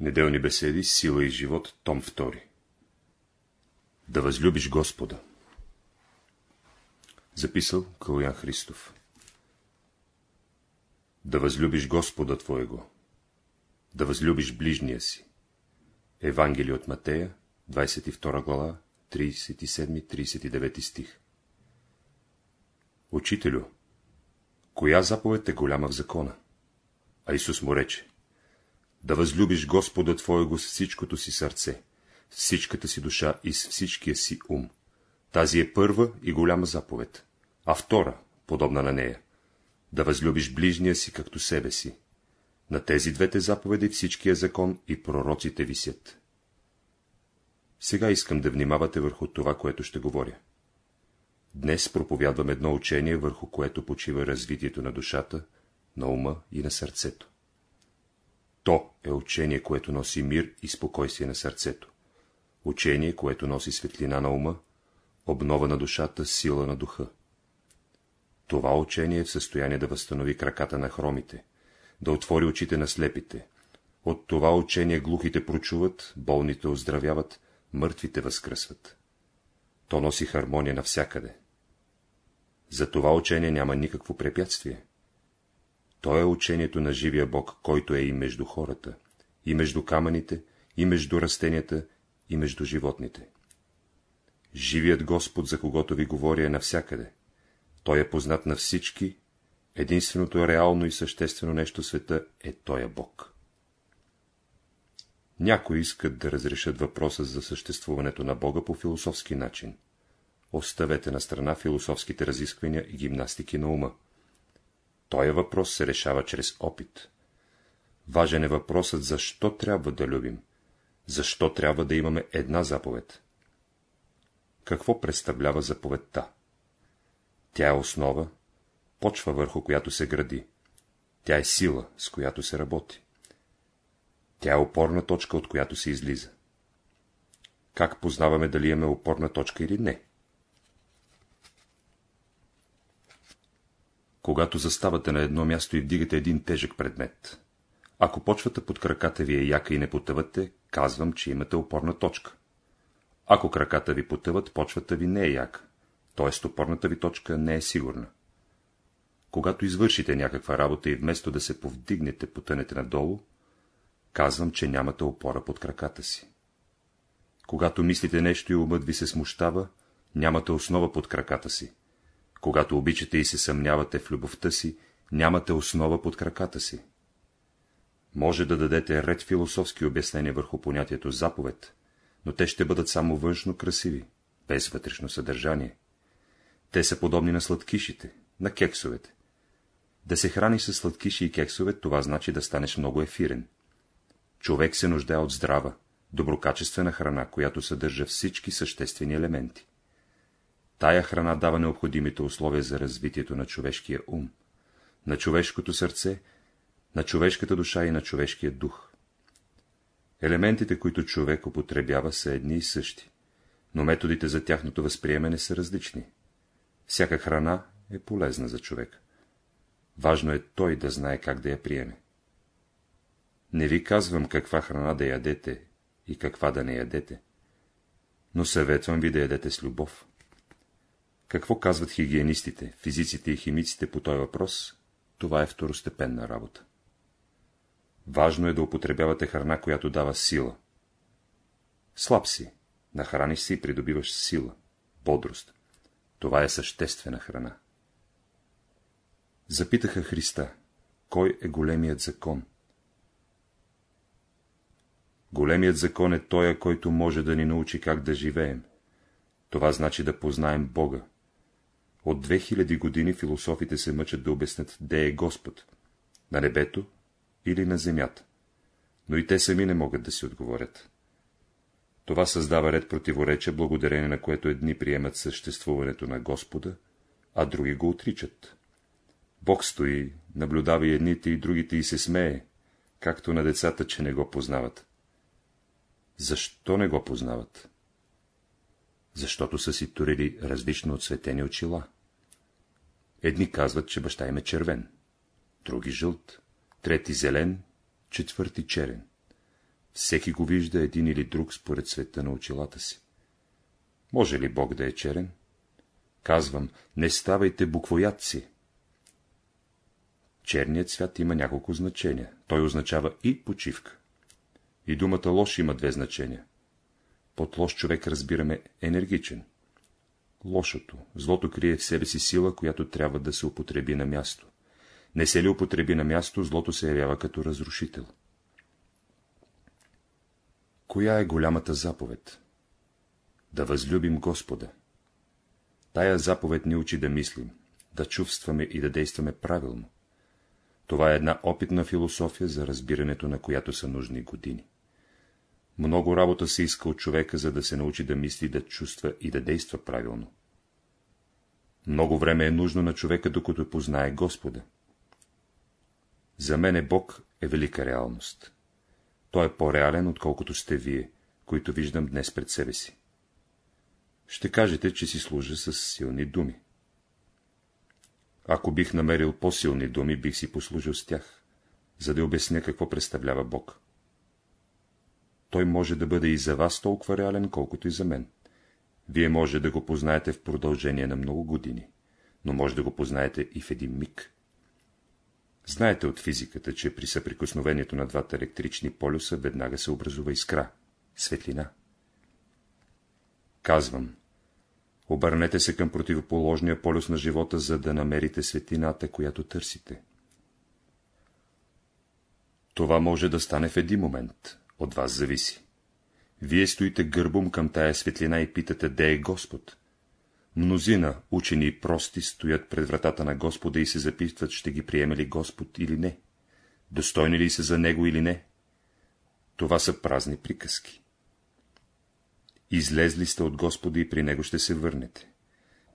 Неделни беседи, сила и живот, том 2 Да възлюбиш Господа. Записал Калуян Христов. Да възлюбиш Господа Твоего. Да възлюбиш ближния си. Евангелие от Матея, 22 глава, 37-39 стих. Учителю, коя заповед е голяма в закона? А Исус му рече, да възлюбиш Господа Твоего с всичкото си сърце, с всичката си душа и с всичкия си ум. Тази е първа и голяма заповед, а втора, подобна на нея, да възлюбиш ближния си както себе си. На тези двете заповеди всичкия закон и пророците висят. Сега искам да внимавате върху това, което ще говоря. Днес проповядвам едно учение, върху което почива развитието на душата, на ума и на сърцето. То е учение, което носи мир и спокойствие на сърцето. Учение, което носи светлина на ума, обнова на душата, сила на духа. Това учение е в състояние да възстанови краката на хромите, да отвори очите на слепите. От това учение глухите прочуват, болните оздравяват, мъртвите възкръсват. То носи хармония навсякъде. За това учение няма никакво препятствие. То е учението на живия Бог, който е и между хората, и между камъните, и между растенията, и между животните. Живият Господ, за когото ви говоря, е навсякъде. Той е познат на всички, единственото реално и съществено нещо в света е Той е Бог. Някои искат да разрешат въпроса за съществуването на Бога по философски начин. Оставете на страна философските разисквания и гимнастики на ума. Той въпрос се решава чрез опит. Важен е въпросът, защо трябва да любим, защо трябва да имаме една заповед. Какво представлява заповедта? Тя е основа, почва върху която се гради. Тя е сила, с която се работи. Тя е опорна точка, от която се излиза. Как познаваме дали имаме опорна точка или не? Когато заставате на едно място и вдигате един тежък предмет. Ако почвата под краката ви е яка и не потъвате, казвам, че имате опорна точка. Ако краката ви потъват, почвата ви не е яка, т.е. опорната ви точка не е сигурна. Когато извършите някаква работа и вместо да се повдигнете, потънете надолу, казвам, че нямате опора под краката си. Когато мислите нещо и умът ви се смущава, нямате основа под краката си. Когато обичате и се съмнявате в любовта си, нямате основа под краката си. Може да дадете ред философски обяснения върху понятието заповед, но те ще бъдат само външно красиви, без вътрешно съдържание. Те са подобни на сладкишите, на кексовете. Да се храниш с сладкиши и кексове, това значи да станеш много ефирен. Човек се нуждае от здрава, доброкачествена храна, която съдържа всички съществени елементи. Тая храна дава необходимите условия за развитието на човешкия ум, на човешкото сърце, на човешката душа и на човешкия дух. Елементите, които човек употребява, са едни и същи, но методите за тяхното възприемане са различни. Всяка храна е полезна за човек. Важно е той да знае как да я приеме. Не ви казвам каква храна да ядете и каква да не ядете, но съветвам ви да ядете с любов. Какво казват хигиенистите, физиците и химиците по този въпрос, това е второстепенна работа. Важно е да употребявате храна, която дава сила. Слаб си, нахраниш се и придобиваш сила, бодрост. Това е съществена храна. Запитаха Христа, кой е големият закон? Големият закон е той, който може да ни научи как да живеем. Това значи да познаем Бога. От 2000 години философите се мъчат да обяснят, де е Господ, на небето или на земята. Но и те сами не могат да си отговорят. Това създава ред противоречия, благодарение на което едни приемат съществуването на Господа, а други го отричат. Бог стои, наблюдава и едните и другите и се смее, както на децата, че не го познават. Защо не го познават? Защото са си турили различно отсветени очила. Едни казват, че баща им е червен, други жълт, трети зелен, четвърти черен. Всеки го вижда един или друг според света на очилата си. Може ли Бог да е черен? Казвам, не ставайте буквоядци. Черният цвят има няколко значения. Той означава и почивка. И думата лош има две значения. Под лош човек разбираме енергичен. Лошото, злото крие в себе си сила, която трябва да се употреби на място. Не се ли употреби на място, злото се явява като разрушител. Коя е голямата заповед? Да възлюбим Господа. Тая заповед ни учи да мислим, да чувстваме и да действаме правилно. Това е една опитна философия, за разбирането на която са нужни години. Много работа се иска от човека, за да се научи да мисли, да чувства и да действа правилно. Много време е нужно на човека, докато познае Господа. За мене Бог е велика реалност. Той е по-реален, отколкото сте вие, които виждам днес пред себе си. Ще кажете, че си служа с силни думи. Ако бих намерил по-силни думи, бих си послужил с тях, за да обясня какво представлява Бог. Той може да бъде и за вас толкова реален, колкото и за мен. Вие може да го познаете в продължение на много години, но може да го познаете и в един миг. Знаете от физиката, че при съприкосновението на двата електрични полюса веднага се образува искра, светлина. Казвам, обърнете се към противоположния полюс на живота, за да намерите светлината, която търсите. Това може да стане в един момент, от вас зависи. Вие стоите гърбом към тая светлина и питате, де е Господ. Мнозина, учени и прости, стоят пред вратата на Господа и се запитват, ще ги приеме ли Господ или не, достойни ли са за Него или не. Това са празни приказки. Излезли сте от Господа и при Него ще се върнете.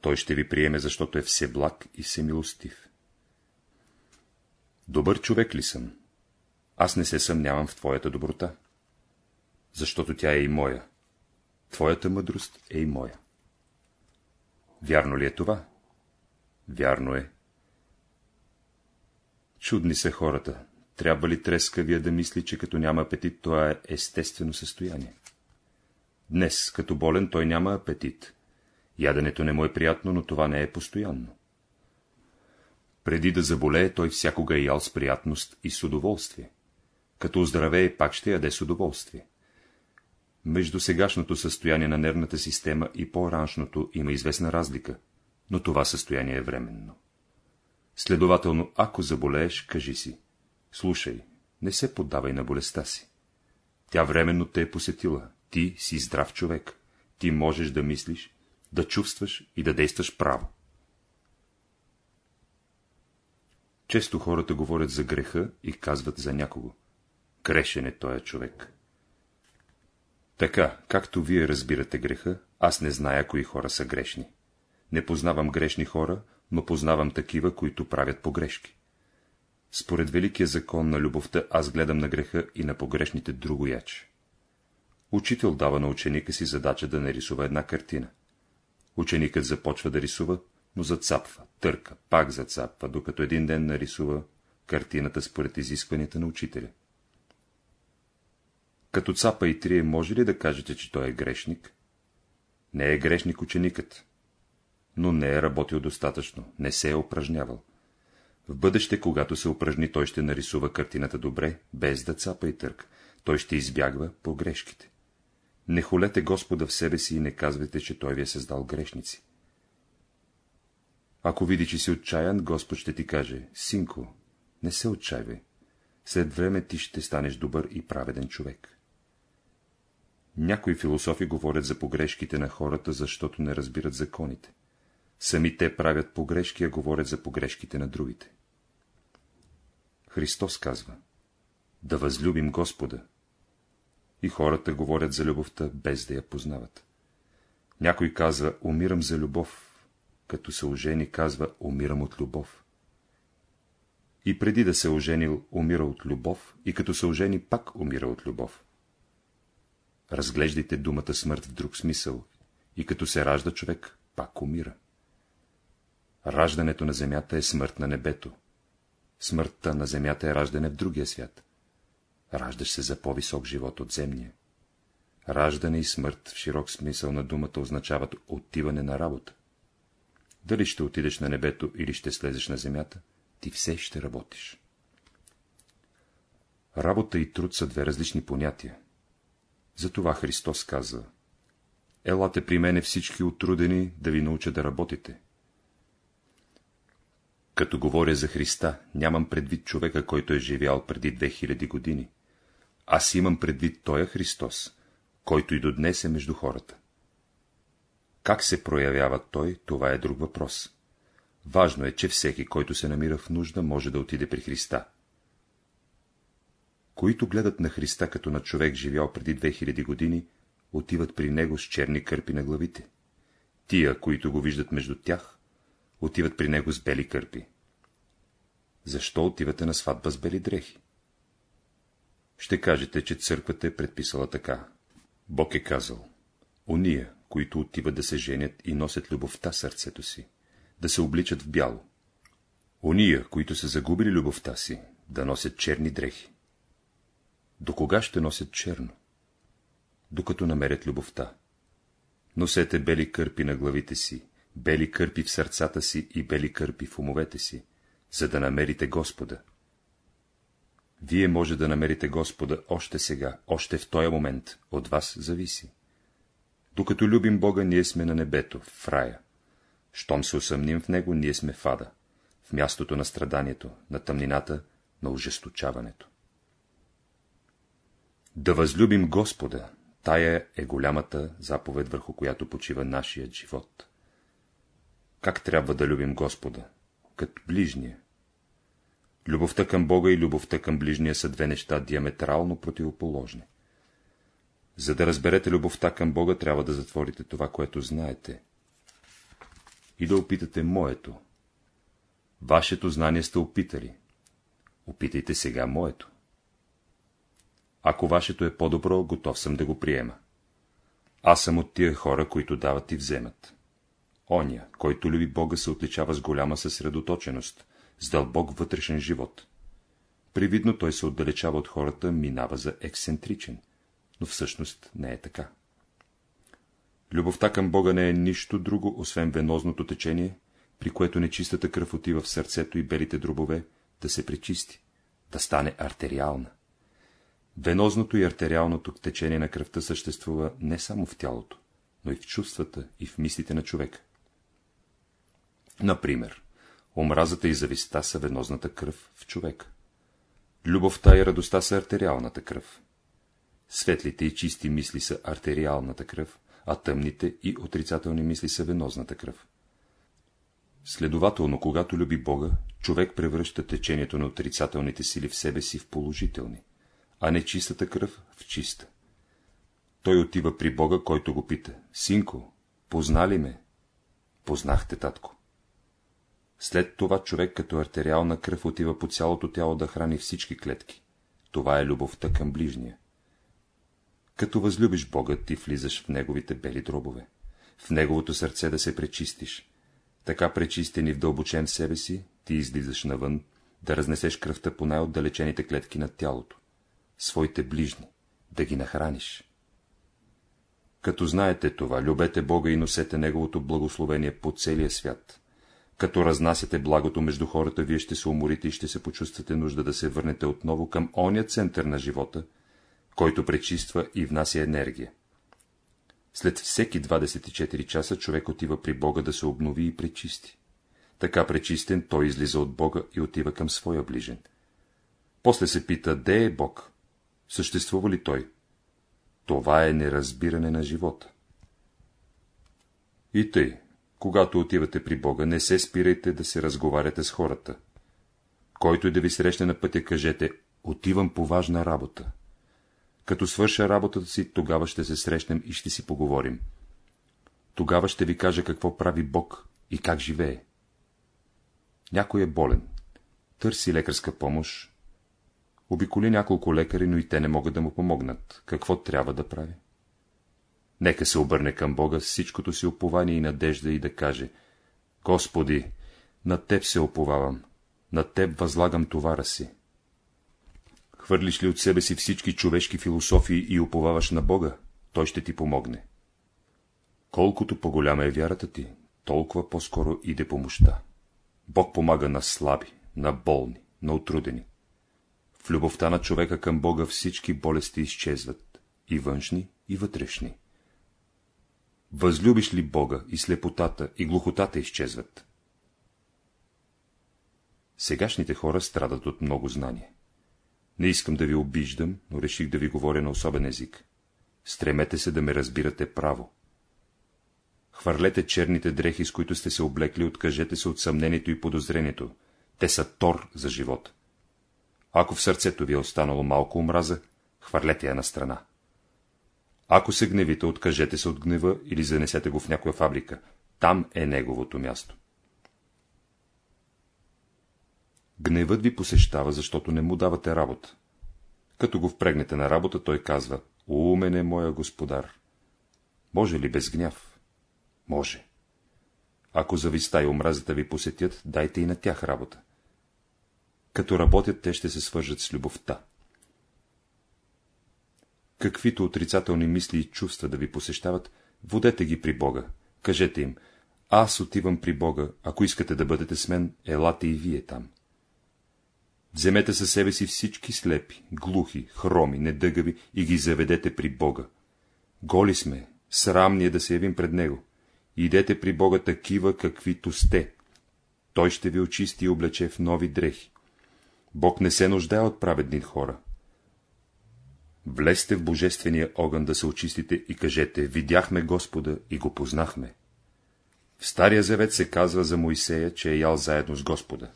Той ще ви приеме, защото е всеблаг и всемилостив. Добър човек ли съм? Аз не се съмнявам в твоята доброта защото тя е и моя. Твоята мъдрост е и моя. Вярно ли е това? Вярно е. Чудни са хората. Трябва ли трескавия да мисли, че като няма апетит, това е естествено състояние? Днес, като болен, той няма апетит. Яденето не му е приятно, но това не е постоянно. Преди да заболее, той всякога е ял с приятност и с удоволствие. Като оздравее, пак ще яде с удоволствие. Между сегашното състояние на нервната система и по-раншното има известна разлика, но това състояние е временно. Следователно, ако заболееш, кажи си, слушай, не се поддавай на болестта си. Тя временно те е посетила, ти си здрав човек, ти можеш да мислиш, да чувстваш и да действаш право. Често хората говорят за греха и казват за някого. Грешен е този човек. Така, както вие разбирате греха, аз не зная, кои хора са грешни. Не познавам грешни хора, но познавам такива, които правят погрешки. Според великия закон на любовта, аз гледам на греха и на погрешните другояч. Учител дава на ученика си задача да нарисува една картина. Ученикът започва да рисува, но зацапва, търка, пак зацапва, докато един ден нарисува картината според изискванията на учителя. Като цапа и трие, може ли да кажете, че той е грешник? Не е грешник ученикът, но не е работил достатъчно, не се е упражнявал. В бъдеще, когато се упражни, той ще нарисува картината добре, без да цапа и търк. Той ще избягва по грешките. Не холете Господа в себе си и не казвайте, че Той ви е създал грешници. Ако види, че си отчаян, Господ ще ти каже, синко, не се отчаивай. След време ти ще станеш добър и праведен човек. Някои философи говорят за погрешките на хората, защото не разбират законите. Сами те правят погрешки, а говорят за погрешките на другите. Христос казва, да възлюбим Господа. И хората говорят за любовта, без да я познават. Някой казва, умирам за любов, като се ожени, казва, умирам от любов. И преди да се оженил, умира от любов, и като се ожени, пак умира от любов. Разглеждайте думата смърт в друг смисъл, и като се ражда човек, пак умира. Раждането на земята е смърт на небето. Смъртта на земята е раждане в другия свят. раждаш се за по-висок живот от земния. Раждане и смърт в широк смисъл на думата означават отиване на работа. Дали ще отидеш на небето или ще слезеш на земята, ти все ще работиш. Работа и труд са две различни понятия. Затова Христос казва Елате при мене всички отрудени, да ви науча да работите. Като говоря за Христа, нямам предвид човека, който е живял преди 2000 години. Аз имам предвид Тоя Христос, който и до днес е между хората. Как се проявява Той, това е друг въпрос. Важно е, че всеки, който се намира в нужда, може да отиде при Христа. Които гледат на Христа като на човек, живял преди 2000 години, отиват при него с черни кърпи на главите. Тия, които го виждат между тях, отиват при него с бели кърпи. Защо отивате на сватба с бели дрехи? Ще кажете, че църквата е предписала така. Бог е казал, уния, които отиват да се женят и носят любовта сърцето си, да се обличат в бяло. Ония, които са загубили любовта си, да носят черни дрехи. До кога ще носят черно? Докато намерят любовта. Носете бели кърпи на главите си, бели кърпи в сърцата си и бели кърпи в умовете си, за да намерите Господа. Вие може да намерите Господа още сега, още в този момент, от вас зависи. Докато любим Бога, ние сме на небето, в рая. Щом се усъмним в Него, ние сме в ада, в мястото на страданието, на тъмнината, на ожесточаването. Да възлюбим Господа, тая е голямата заповед, върху която почива нашият живот. Как трябва да любим Господа? Като ближния. Любовта към Бога и любовта към ближния са две неща диаметрално противоположни. За да разберете любовта към Бога, трябва да затворите това, което знаете. И да опитате моето. Вашето знание сте опитали. Опитайте сега моето. Ако вашето е по-добро, готов съм да го приема. Аз съм от тия хора, които дават и вземат. Оня, който люби Бога, се отличава с голяма съсредоточеност, с дълбок вътрешен живот. Привидно той се отдалечава от хората, минава за ексцентричен, но всъщност не е така. Любовта към Бога не е нищо друго, освен венозното течение, при което нечистата кръв отива в сърцето и белите дробове, да се пречисти, да стане артериална. Венозното и артериалното течение на кръвта съществува не само в тялото, но и в чувствата и в мислите на човека. Например, омразата и зависта са венозната кръв в човека. Любовта и радостта са артериалната кръв. Светлите и чисти мисли са артериалната кръв, а тъмните и отрицателни мисли са венозната кръв. Следователно, когато люби Бога, човек превръща течението на отрицателните сили в себе си в положителни, а не чистата кръв в чиста. Той отива при Бога, който го пита. Синко, позна ли ме? Познахте, татко. След това човек като артериална кръв отива по цялото тяло да храни всички клетки. Това е любовта към ближния. Като възлюбиш Бога, ти влизаш в неговите бели дробове, в неговото сърце да се пречистиш. Така пречистени в дълбочен себе си, ти излизаш навън, да разнесеш кръвта по най-отдалечените клетки на тялото, своите ближни, да ги нахраниш. Като знаете това, любете Бога и носете Неговото благословение по целия свят. Като разнасяте благото между хората, вие ще се уморите и ще се почувствате нужда да се върнете отново към оня център на живота, който пречиства и внася енергия. След всеки 24 часа човек отива при Бога да се обнови и пречисти. Така пречистен той излиза от Бога и отива към своя ближен. После се пита, де е Бог? Съществува ли той? Това е неразбиране на живота. И тъй, когато отивате при Бога, не се спирайте да се разговаряте с хората. Който и да ви срещне на пътя, кажете, отивам по важна работа. Като свърша работата си, тогава ще се срещнем и ще си поговорим. Тогава ще ви кажа какво прави Бог и как живее. Някой е болен. Търси лекарска помощ. Обиколи няколко лекари, но и те не могат да му помогнат. Какво трябва да прави? Нека се обърне към Бога с всичкото си упование и надежда и да каже Господи, на Теб се оповавам, на Теб възлагам товара си. Хвърлиш ли от себе си всички човешки философии и уповаваш на Бога, Той ще ти помогне. Колкото по-голяма е вярата ти, толкова по-скоро иде помощта. Бог помага на слаби, на болни, на отрудени. В любовта на човека към Бога всички болести изчезват, и външни, и вътрешни. Възлюбиш ли Бога и слепотата, и глухотата изчезват? Сегашните хора страдат от много знание. Не искам да ви обиждам, но реших да ви говоря на особен език. Стремете се да ме разбирате право. Хвърлете черните дрехи, с които сте се облекли, откажете се от съмнението и подозрението. Те са тор за живот. Ако в сърцето ви е останало малко омраза, хвърлете я на страна. Ако се гневите, откажете се от гнева или занесете го в някоя фабрика. Там е неговото място. Гневът ви посещава, защото не му давате работа. Като го впрегнете на работа, той казва, умен е моя господар. Може ли без гняв? Може. Ако зависта и омразата ви посетят, дайте и на тях работа. Като работят, те ще се свържат с любовта. Каквито отрицателни мисли и чувства да ви посещават, водете ги при Бога. Кажете им, аз отивам при Бога, ако искате да бъдете с мен, елате и вие там. Вземете със себе си всички слепи, глухи, хроми, недъгави и ги заведете при Бога. Голи сме, срамни е да се явим пред Него. Идете при Бога такива, каквито сте. Той ще ви очисти и облече в нови дрехи. Бог не се нуждае от праведни хора. Влезте в божествения огън да се очистите и кажете, видяхме Господа и го познахме. В Стария Завет се казва за Моисея, че е ял заедно с Господа.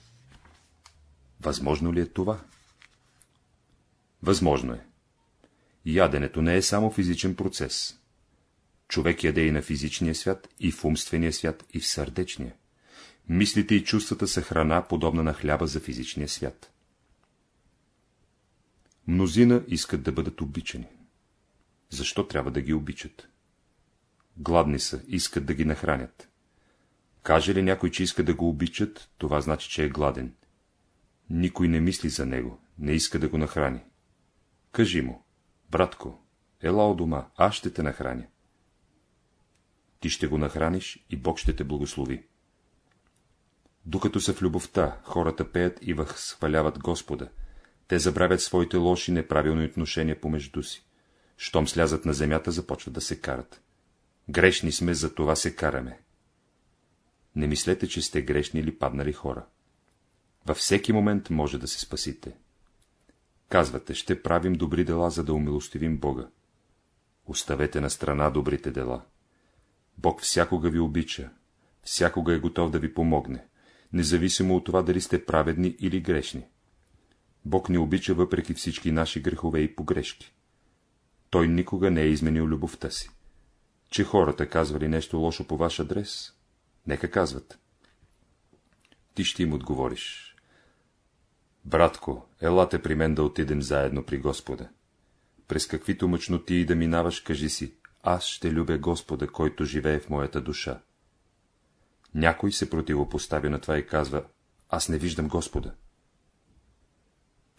Възможно ли е това? Възможно е. Яденето не е само физичен процес. Човек яде и на физичния свят, и в умствения свят, и в сърдечния. Мислите и чувствата са храна, подобна на хляба за физичния свят. Мнозина искат да бъдат обичани. Защо трябва да ги обичат? Гладни са, искат да ги нахранят. Каже ли някой, че иска да го обичат, това значи, че е гладен. Никой не мисли за него, не иска да го нахрани. Кажи му, братко, ела у дома, аз ще те нахраня. Ти ще го нахраниш и Бог ще те благослови. Докато са в любовта, хората пеят и възхваляват Господа. Те забравят своите лоши неправилни отношения помежду си. Щом слязат на земята, започват да се карат. Грешни сме, за това се караме. Не мислете, че сте грешни или паднали хора. Във всеки момент може да се спасите. Казвате, ще правим добри дела, за да умилостивим Бога. Оставете на страна добрите дела. Бог всякога ви обича, всякога е готов да ви помогне, независимо от това дали сте праведни или грешни. Бог ни обича въпреки всички наши грехове и погрешки. Той никога не е изменил любовта си. Че хората казвали нещо лошо по ваш адрес, нека казват. Ти ще им отговориш. Братко, елате при мен да отидем заедно при Господа. През каквито мъчноти и да минаваш, кажи си, аз ще любя Господа, който живее в моята душа. Някой се противопоставя на това и казва, аз не виждам Господа.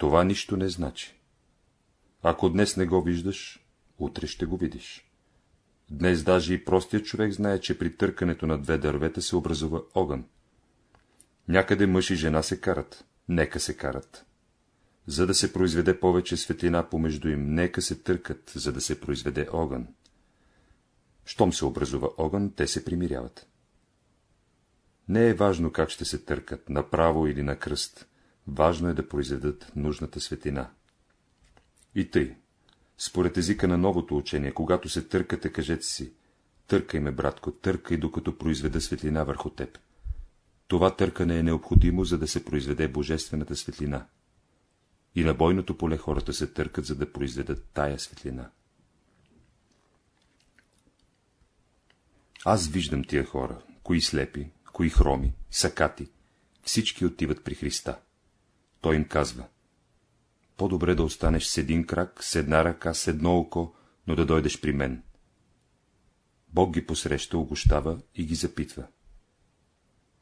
Това нищо не значи. Ако днес не го виждаш, утре ще го видиш. Днес даже и простият човек знае, че при търкането на две дървета се образува огън. Някъде мъж и жена се карат нека се карат. За да се произведе повече светлина помежду им, нека се търкат, за да се произведе огън. Щом се образува огън, те се примиряват. Не е важно как ще се търкат, направо или на кръст. Важно е да произведат нужната светлина. И тъй, според езика на новото учение, когато се търкате, кажете си, търкай ме, братко, търкай, докато произведа светлина върху теб. Това търкане е необходимо, за да се произведе божествената светлина. И на бойното поле хората се търкат, за да произведат тая светлина. Аз виждам тия хора, кои слепи, кои хроми, сакати, всички отиват при Христа. Той им казва, по-добре да останеш с един крак, с една ръка, с едно око, но да дойдеш при мен. Бог ги посреща, огощава и ги запитва.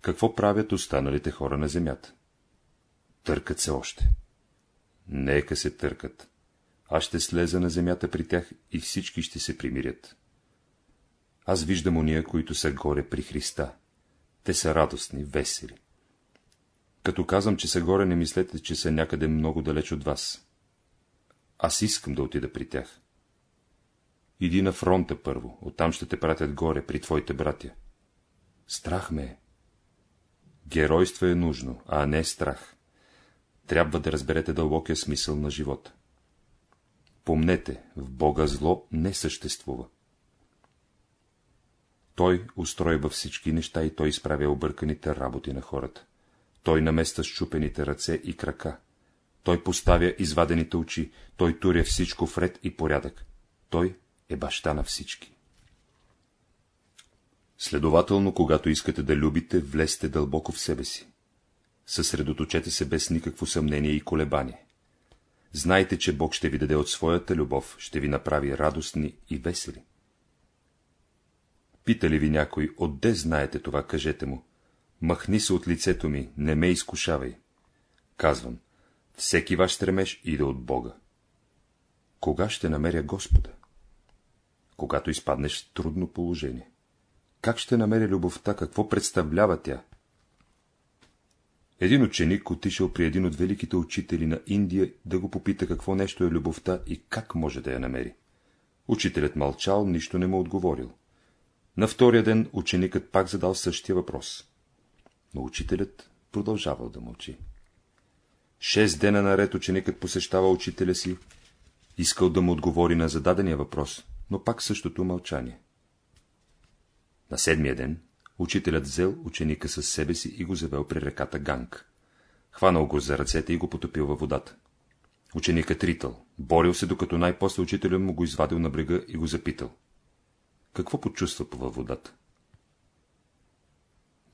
Какво правят останалите хора на земята? Търкат се още. нека се търкат. Аз ще слеза на земята при тях и всички ще се примирят. Аз виждам уния, които са горе при Христа. Те са радостни, весели. Като казвам, че са горе, не мислете, че са някъде много далеч от вас. Аз искам да отида при тях. Иди на фронта първо, оттам ще те пратят горе при твоите братя. Страх ме е. Геройство е нужно, а не страх. Трябва да разберете дълбокия смисъл на живота. Помнете, в Бога зло не съществува. Той устройва всички неща и той изправя обърканите работи на хората. Той наместа щупените ръце и крака. Той поставя извадените очи, той туря всичко в ред и порядък. Той е баща на всички. Следователно, когато искате да любите, влезте дълбоко в себе си. Съсредоточете се без никакво съмнение и колебание. Знайте, че Бог ще ви даде от своята любов, ще ви направи радостни и весели. Пита ли ви някой, отде знаете това, кажете му. Махни се от лицето ми, не ме изкушавай. Казвам, всеки ваш стремеж иде от Бога. Кога ще намеря Господа? Когато изпаднеш в трудно положение. Как ще намеря любовта, какво представлява тя? Един ученик отишъл при един от великите учители на Индия да го попита какво нещо е любовта и как може да я намери. Учителят мълчал, нищо не му отговорил. На втория ден ученикът пак задал същия въпрос. Но учителят продължавал да мълчи. Шест дена наред ученикът посещава учителя си, искал да му отговори на зададения въпрос, но пак същото мълчание. На седмия ден учителят взел ученика със себе си и го завел при реката Ганг. Хванал го за ръцете и го потопил във водата. Ученикът ритал, борил се, докато най-после учителят му го извадил на брега и го запитал. Какво почувства във водата?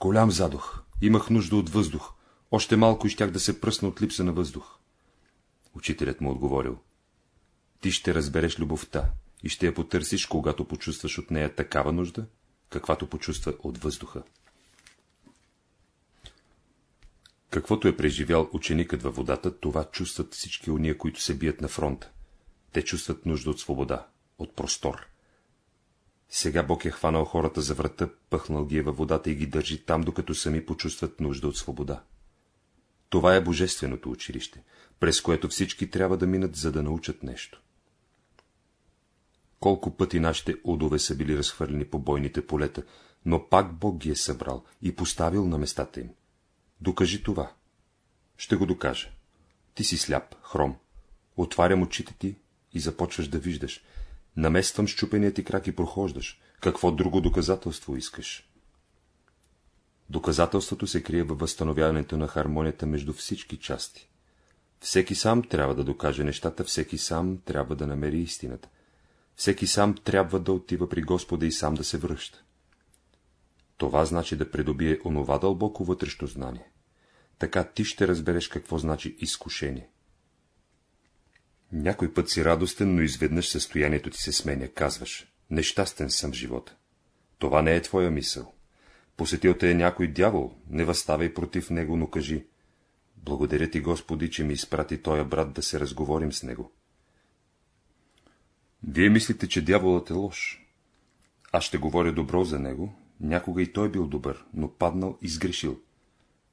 Голям задух. Имах нужда от въздух. Още малко и щях да се пръсна от липса на въздух. Учителят му отговорил. Ти ще разбереш любовта и ще я потърсиш, когато почувстваш от нея такава нужда, каквато почувства от въздуха. Каквото е преживял ученикът във водата, това чувстват всички уния, които се бият на фронта. Те чувстват нужда от свобода, от простор. Сега Бог е хванал хората за врата, пъхнал ги е във водата и ги държи там, докато сами почувстват нужда от свобода. Това е божественото училище, през което всички трябва да минат, за да научат нещо. Колко пъти нашите удове са били разхвърлени по бойните полета, но пак Бог ги е събрал и поставил на местата им. Докажи това. Ще го докажа. Ти си сляп, хром. Отварям очите ти и започваш да виждаш. Намествам щупеният ти крак и прохождаш. Какво друго доказателство искаш? Доказателството се крие във възстановяването на хармонията между всички части. Всеки сам трябва да докаже нещата, всеки сам трябва да намери истината. Всеки сам трябва да отива при Господа и сам да се връща. Това значи да придобие онова дълбоко вътрешно знание. Така ти ще разбереш какво значи изкушение. Някой път си радостен, но изведнъж състоянието ти се сменя, казваш. Нещастен съм в живота. Това не е твоя мисъл. Посетил те е някой дявол, не възставай против него, но кажи. Благодаря ти, Господи, че ми изпрати тоя брат да се разговорим с него. Вие мислите, че дяволът е лош. Аз ще говоря добро за него, някога и той бил добър, но паднал и сгрешил.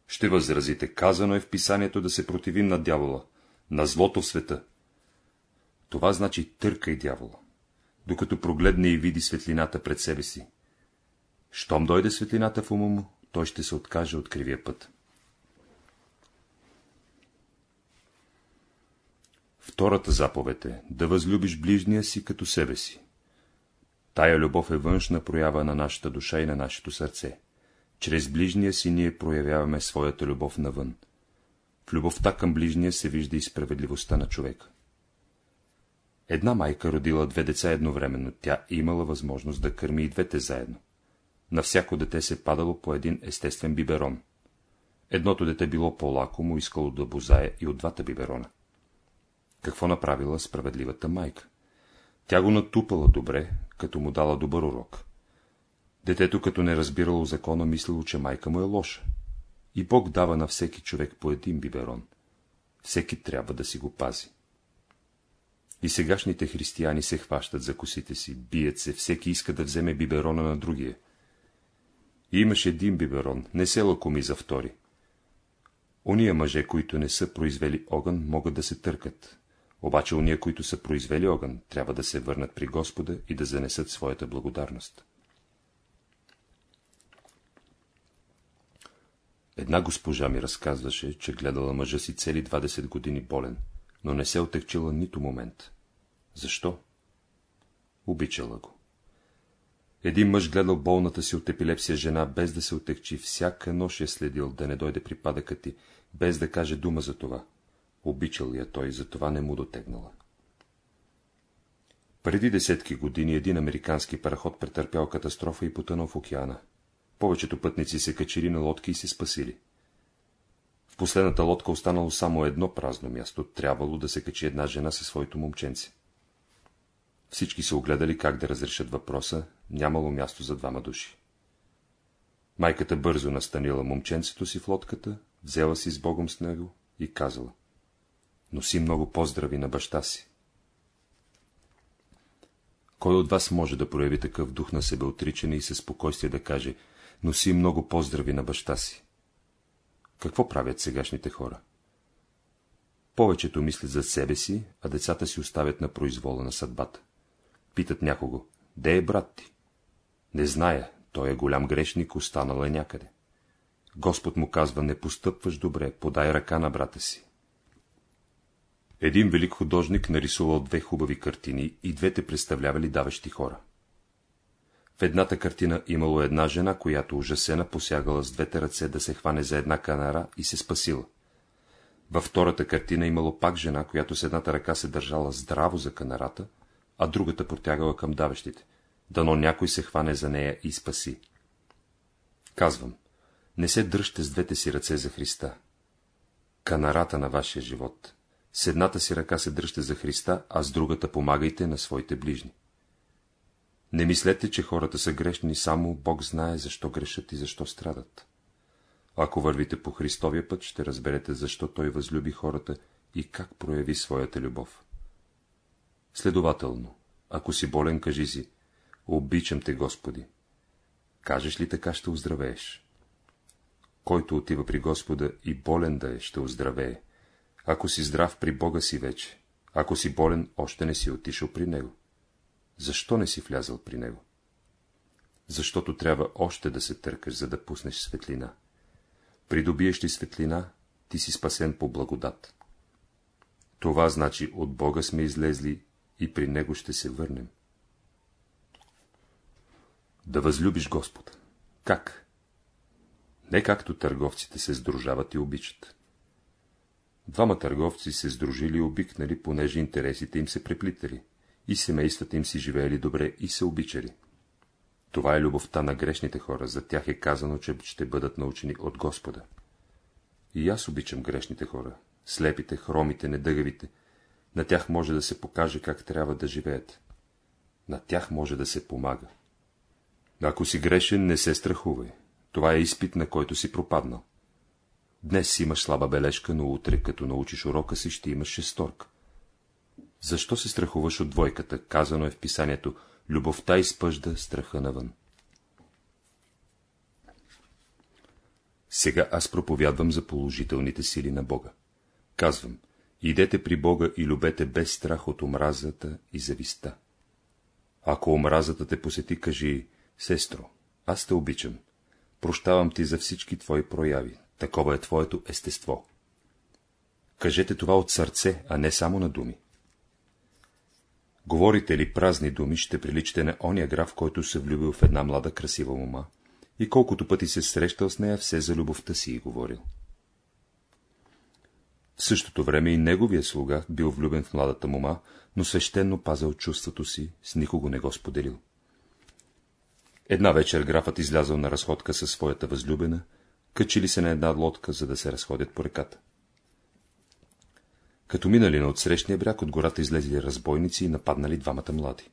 Ще възразите, казано е в писанието да се противим на дявола, на злото в света. Това значи търкай дявола, докато прогледне и види светлината пред себе си. Щом дойде светлината в ума му, той ще се откаже от кривия път. Втората заповед е да възлюбиш ближния си като себе си. Тая любов е външна проява на нашата душа и на нашето сърце. Чрез ближния си ние проявяваме своята любов навън. В любовта към ближния се вижда и справедливостта на човека. Една майка родила две деца едновременно, тя имала възможност да кърми и двете заедно. На всяко дете се падало по един естествен биберон. Едното дете било по-лако, му искало да бозае и от двата биберона. Какво направила справедливата майка? Тя го натупала добре, като му дала добър урок. Детето, като не разбирало закона, мислило, че майка му е лоша. И Бог дава на всеки човек по един биберон. всеки трябва да си го пази. И сегашните християни се хващат за косите си, бият се, всеки иска да вземе биберона на другия. Имаш един биберон, не се лакоми за втори. Ония мъже, които не са произвели огън, могат да се търкат. Обаче ония, които са произвели огън, трябва да се върнат при Господа и да занесат своята благодарност. Една госпожа ми разказваше, че гледала мъжа си цели 20 години болен, но не се отекчила нито момент. Защо? Обичала го. Един мъж гледал болната си от епилепсия жена, без да се отекчи, всяка нощ е следил да не дойде припадъкът ти, без да каже дума за това. Обичал я той, за това не му дотегнала. Преди десетки години един американски параход претърпял катастрофа и потънал в океана. Повечето пътници се качили на лодки и се спасили. Последната лодка останало само едно празно място, трябвало да се качи една жена със своето момченце. Всички се огледали как да разрешат въпроса, нямало място за двама души. Майката бързо настанила момченцето си в лодката, взела си с Богом с него и казала. Носи много поздрави на баща си. Кой от вас може да прояви такъв дух на себеотричане и със спокойствие да каже, носи много поздрави на баща си? Какво правят сегашните хора? Повечето мислят за себе си, а децата си оставят на произвола на съдбата. Питат някого, де е брат ти? Не зная, той е голям грешник, останал е някъде. Господ му казва, не постъпваш добре, подай ръка на брата си. Един велик художник нарисувал две хубави картини и двете представлявали даващи хора. В едната картина имало една жена, която ужасена посягала с двете ръце да се хване за една канара и се спасила. Във втората картина имало пак жена, която с едната ръка се държала здраво за канарата, а другата протягала към давещите. Дано някой се хване за нея и спаси. Казвам, не се дръжте с двете си ръце за Христа. Канарата на вашия живот. С едната си ръка се дръжте за Христа, а с другата помагайте на своите ближни. Не мислете, че хората са грешни, само Бог знае, защо грешат и защо страдат. Ако вървите по Христовия път, ще разберете, защо Той възлюби хората и как прояви своята любов. Следователно, ако си болен, кажи си, обичам те, Господи. Кажеш ли така, ще оздравееш. Който отива при Господа и болен да е, ще оздравее. Ако си здрав при Бога си вече, ако си болен, още не си отишъл при Него. Защо не си влязъл при Него? Защото трябва още да се търкаш, за да пуснеш светлина. Придобиеш ли светлина, ти си спасен по благодат. Това значи от Бога сме излезли и при Него ще се върнем. Да възлюбиш Господа. Как? Не както търговците се сдружават и обичат. Двама търговци се сдружили и обикнали, понеже интересите им се преплитали, и семействата им си живеели добре и се обичали. Това е любовта на грешните хора, за тях е казано, че ще бъдат научени от Господа. И аз обичам грешните хора, слепите, хромите, недъгавите, на тях може да се покаже как трябва да живеят. На тях може да се помага. Ако си грешен, не се страхувай. Това е изпит, на който си пропаднал. Днес имаш слаба бележка, но утре, като научиш урока си, ще имаш шесторка. Защо се страхуваш от двойката? Казано е в писанието, любовта изпъжда страха навън. Сега аз проповядвам за положителните сили на Бога. Казвам, идете при Бога и любете без страх от омразата и зависта. Ако омразата те посети, кажи, сестро, аз те обичам, прощавам ти за всички твои прояви, такова е твоето естество. Кажете това от сърце, а не само на думи. Говорите ли празни думи, ще приличате на ония граф, който се влюбил в една млада красива мома, и колкото пъти се срещал с нея, все за любовта си и говорил. В същото време и неговия слуга бил влюбен в младата мома, но свещенно пазил чувството си, с никого не го споделил. Една вечер графът излязъл на разходка със своята възлюбена, качили се на една лодка, за да се разходят по реката. Като минали на отсрещния бряг, от гората излезли разбойници и нападнали двамата млади.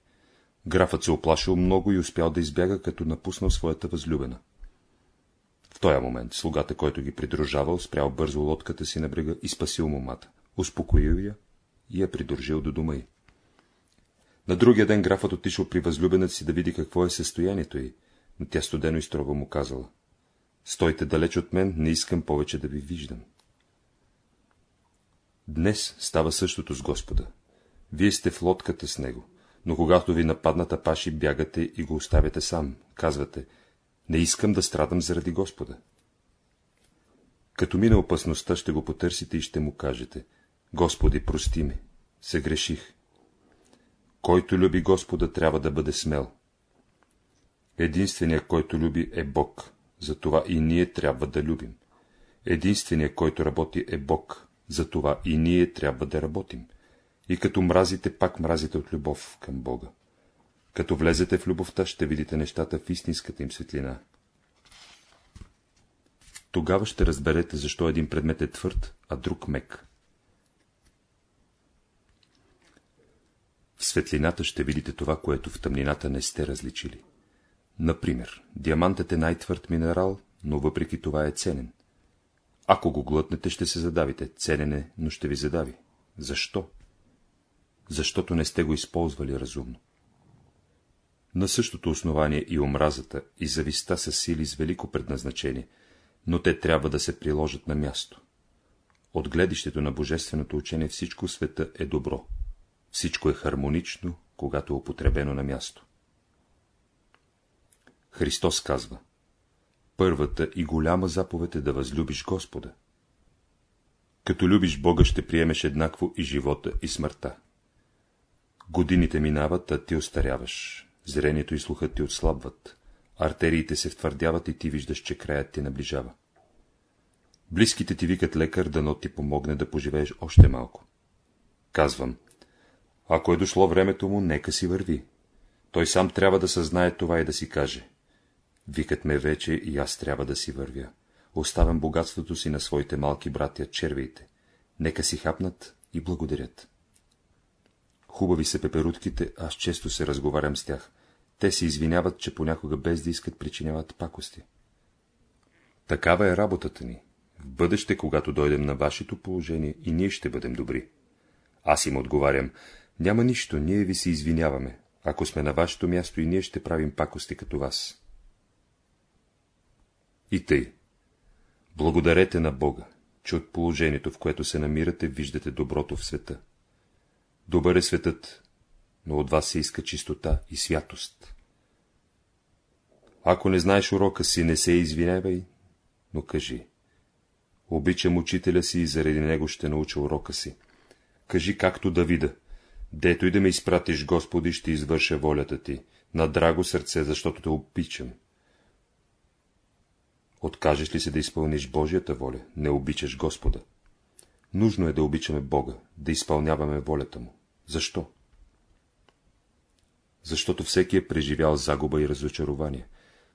Графът се оплашил много и успял да избяга, като напуснал своята възлюбена. В този момент слугата, който ги придружавал, спрял бързо лодката си на брега и спасил момата. успокоил я и я придружил до дома й. На другия ден графът отишъл при възлюбенът си да види какво е състоянието й, но тя студено и строго му казала. Стойте далеч от мен, не искам повече да ви виждам. Днес става същото с Господа. Вие сте в лодката с Него, но когато ви нападнат апаши, бягате и го оставяте сам. Казвате, не искам да страдам заради Господа. Като мине опасността, ще го потърсите и ще му кажете, Господи, прости ми, се греших. Който люби Господа, трябва да бъде смел. Единственият, който люби, е Бог, затова и ние трябва да любим. Единственият, който работи, е Бог, затова и ние трябва да работим. И като мразите, пак мразите от любов към Бога. Като влезете в любовта, ще видите нещата в истинската им светлина. Тогава ще разберете, защо един предмет е твърд, а друг мек. В светлината ще видите това, което в тъмнината не сте различили. Например, диамантът е най-твърд минерал, но въпреки това е ценен. Ако го глътнете, ще се задавите. Ценен е, но ще ви задави. Защо? Защото не сте го използвали разумно. На същото основание и омразата, и зависта са сили с велико предназначение, но те трябва да се приложат на място. От гледището на божественото учение всичко в света е добро. Всичко е хармонично, когато е употребено на място. Христос казва Първата и голяма заповед е да възлюбиш Господа. Като любиш Бога, ще приемеш еднакво и живота, и смъртта. Годините минават, а ти остаряваш, зрението и слухът ти отслабват, артериите се втвърдяват и ти виждаш, че краят ти наближава. Близките ти викат лекар, дано ти помогне да поживееш още малко. Казвам, ако е дошло времето му, нека си върви. Той сам трябва да съзнае това и да си каже. Викат ме вече и аз трябва да си вървя. Оставям богатството си на своите малки братя, червейте. Нека си хапнат и благодарят. Хубави са пеперутките, аз често се разговарям с тях. Те се извиняват, че понякога без да искат причиняват пакости. Такава е работата ни. В бъдеще, когато дойдем на вашето положение, и ние ще бъдем добри. Аз им отговарям, няма нищо, ние ви се извиняваме. Ако сме на вашето място и ние ще правим пакости като вас. И тъй. Благодарете на Бога, че от положението, в което се намирате, виждате доброто в света. Добър е светът, но от вас се иска чистота и святост. Ако не знаеш урока си, не се извинявай, но кажи. Обичам учителя си и заради него ще науча урока си. Кажи както Давида. Дето и да ме изпратиш, Господи, ще извърша волята ти, на драго сърце, защото те обичам. Откажеш ли се да изпълниш Божията воля, не обичаш Господа. Нужно е да обичаме Бога, да изпълняваме волята Му. Защо? Защото всеки е преживял загуба и разочарование,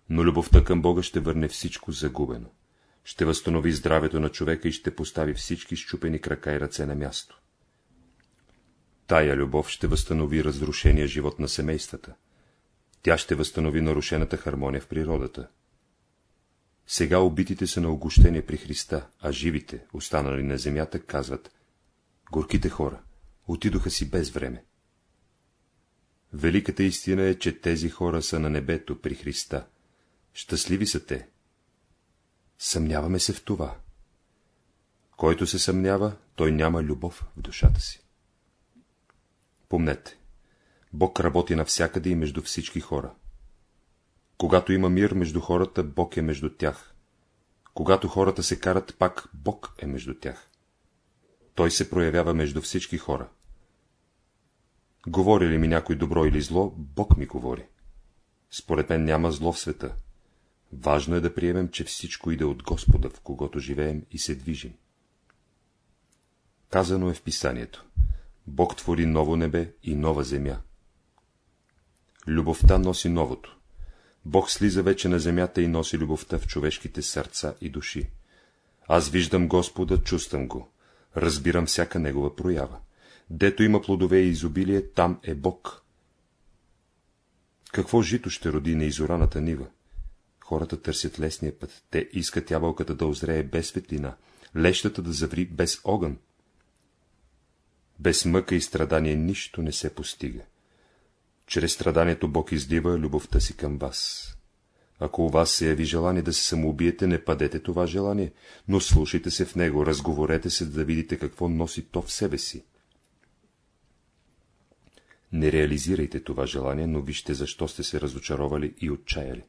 но любовта към Бога ще върне всичко загубено. Ще възстанови здравето на човека и ще постави всички щупени крака и ръце на място. Тая любов ще възстанови разрушения живот на семействата. Тя ще възстанови нарушената хармония в природата. Сега убитите са на огощение при Христа, а живите, останали на земята, казват Горките хора, отидоха си без време. Великата истина е, че тези хора са на небето при Христа. Щастливи са те. Съмняваме се в това. Който се съмнява, той няма любов в душата си. Помнете, Бог работи навсякъде и между всички хора. Когато има мир между хората, Бог е между тях. Когато хората се карат, пак Бог е между тях. Той се проявява между всички хора. Говори ли ми някой добро или зло, Бог ми говори. Според мен няма зло в света. Важно е да приемем, че всичко иде от Господа, в когото живеем и се движим. Казано е в писанието. Бог твори ново небе и нова земя. Любовта носи новото. Бог слиза вече на земята и носи любовта в човешките сърца и души. Аз виждам Господа, чувствам го, разбирам всяка негова проява. Дето има плодове и изобилие, там е Бог. Какво жито ще роди на изораната нива? Хората търсят лесния път, те искат ябълката да озрее без светлина, лещата да заври без огън. Без мъка и страдание нищо не се постига. Чрез страданието Бог издива любовта си към вас. Ако у вас се яви желание да се самоубиете, не падете това желание, но слушайте се в него, разговорете се, да видите какво носи то в себе си. Не реализирайте това желание, но вижте защо сте се разочаровали и отчаяли.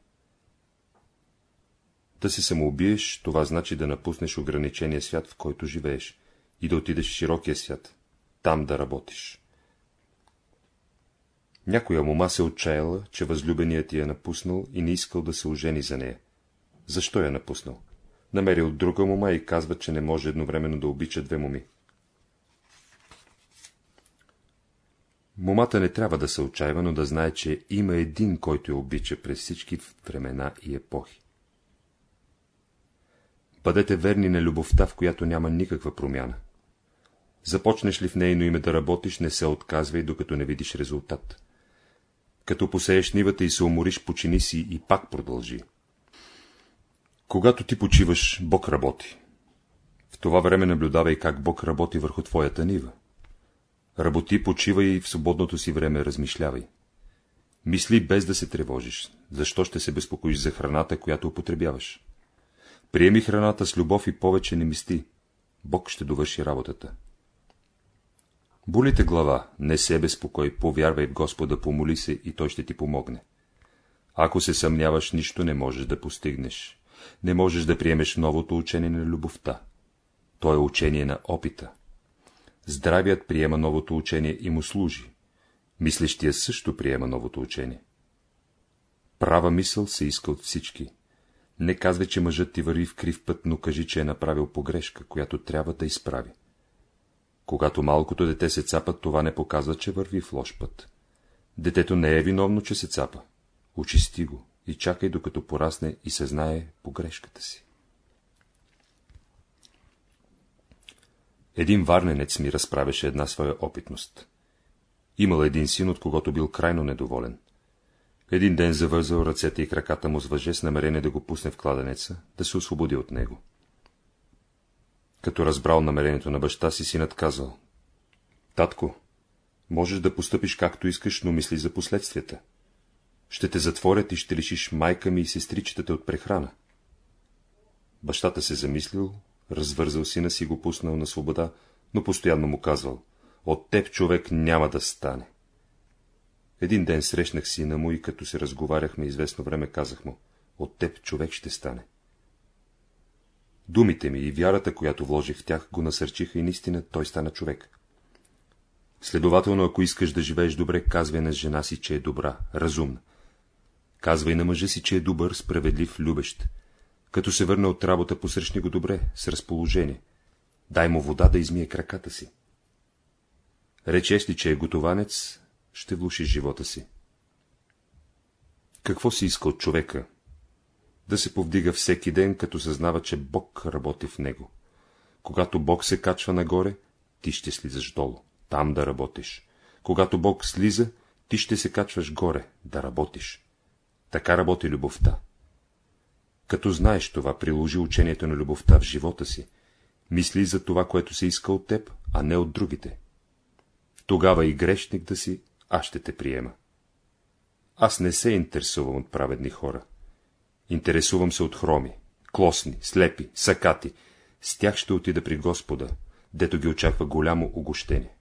Да се самоубиеш, това значи да напуснеш ограничения свят, в който живееш, и да отидеш в широкия свят, там да работиш. Някоя мома се отчаяла, че възлюбеният ти е напуснал и не искал да се ожени за нея. Защо я напуснал? Намерил друга мома и казва, че не може едновременно да обича две моми. Момата не трябва да се отчаива, но да знае, че има един, който я обича през всички времена и епохи. Бъдете верни на любовта, в която няма никаква промяна. Започнеш ли в нейно име да работиш, не се отказвай, докато не видиш резултат. Като посееш нивата и се умориш, почини си и пак продължи. Когато ти почиваш, Бог работи. В това време наблюдавай как Бог работи върху твоята нива. Работи, почивай и в свободното си време размишлявай. Мисли без да се тревожиш, защо ще се безпокоиш за храната, която употребяваш. Приеми храната с любов и повече не мисли. Бог ще довърши работата. Болите глава, не се безпокой, повярвай в Господа, помоли се и Той ще ти помогне. Ако се съмняваш, нищо не можеш да постигнеш. Не можеш да приемеш новото учение на любовта. То е учение на опита. Здравият приема новото учение и му служи. Мислещия също приема новото учение. Права мисъл се иска от всички. Не казвай, че мъжът ти върви в крив път, но кажи, че е направил погрешка, която трябва да изправи. Когато малкото дете се цапа, това не показва, че върви в лош път. Детето не е виновно, че се цапа. Очисти го и чакай, докато порасне и се знае погрешката си. Един варненец ми разправяше една своя опитност. Имал един син, от когото бил крайно недоволен. Един ден завързал ръцете и краката му с въже с намерение да го пусне в кладенеца, да се освободи от него. Като разбрал намерението на баща си, синът казал. Татко, можеш да постъпиш както искаш, но мисли за последствията. Ще те затворят и ще лишиш майка ми и сестричетата от прехрана. Бащата се замислил, развързал сина си го пуснал на свобода, но постоянно му казвал, от теб човек няма да стане. Един ден срещнах сина му и като се разговаряхме известно време, казах му, от теб човек ще стане. Думите ми и вярата, която вложих в тях, го насърчиха и наистина той стана човек. Следователно, ако искаш да живееш добре, казвай на жена си, че е добра, разумна. Казвай на мъжа си, че е добър, справедлив, любещ. Като се върне от работа, посрещни го добре, с разположение. Дай му вода да измие краката си. Речеш ли, че е готованец, ще влушиш живота си. Какво си иска от човека, да се повдига всеки ден, като съзнава, че Бог работи в него. Когато Бог се качва нагоре, ти ще слизаш долу, там да работиш. Когато Бог слиза, ти ще се качваш горе, да работиш. Така работи любовта. Като знаеш това, приложи учението на любовта в живота си. Мисли за това, което се иска от теб, а не от другите. Тогава и грешник да си, аз ще те приема. Аз не се интересувам от праведни хора. Интересувам се от хроми, клосни, слепи, сакати. С тях ще отида при Господа, дето ги очаква голямо огощение.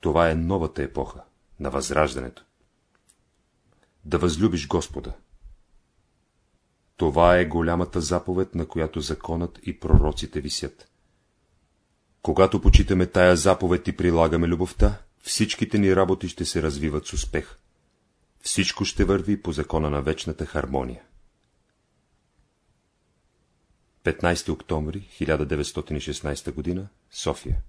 Това е новата епоха на възраждането. Да възлюбиш Господа. Това е голямата заповед, на която законът и пророците висят. Когато почитаме тая заповед и прилагаме любовта, всичките ни работи ще се развиват с успех. Всичко ще върви по закона на вечната хармония. 15 октомври 1916 г. София